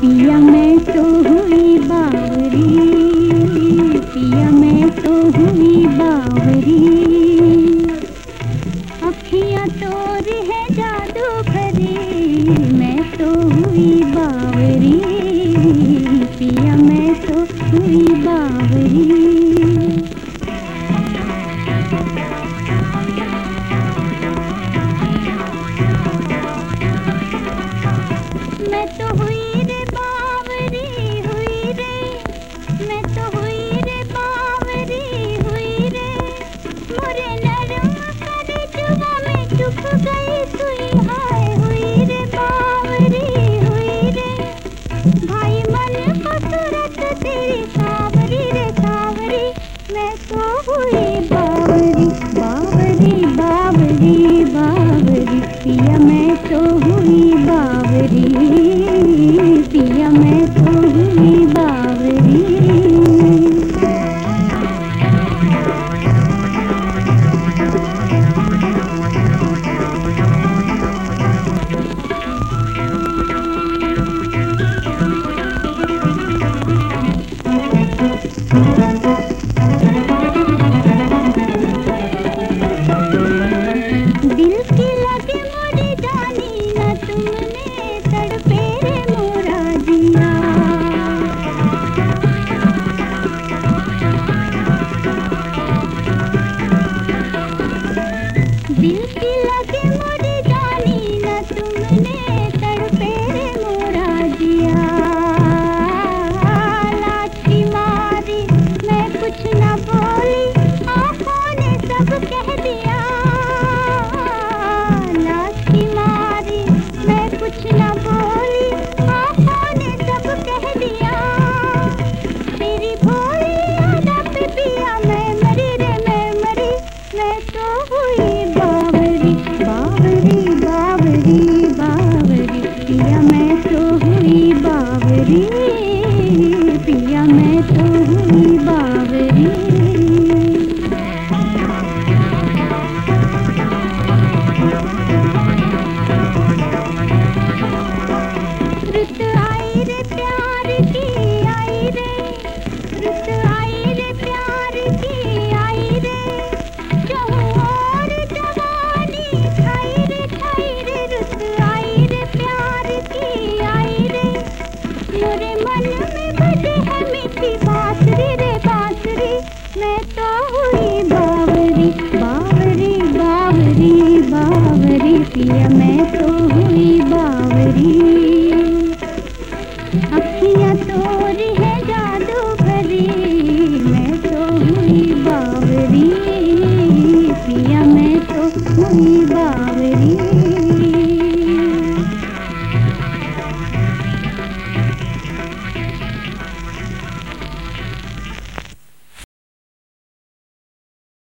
पिया मैं बावरी पिया मैं Beep, beep. मैं तो मैं तो हुई बावरी बावरी बावरी बावरी, पिया मैं तो हुई बावरी। अखियाँ तोरी है जादू भरी मैं तो हुई बावरी, पिया मैं तो हुई बावरी।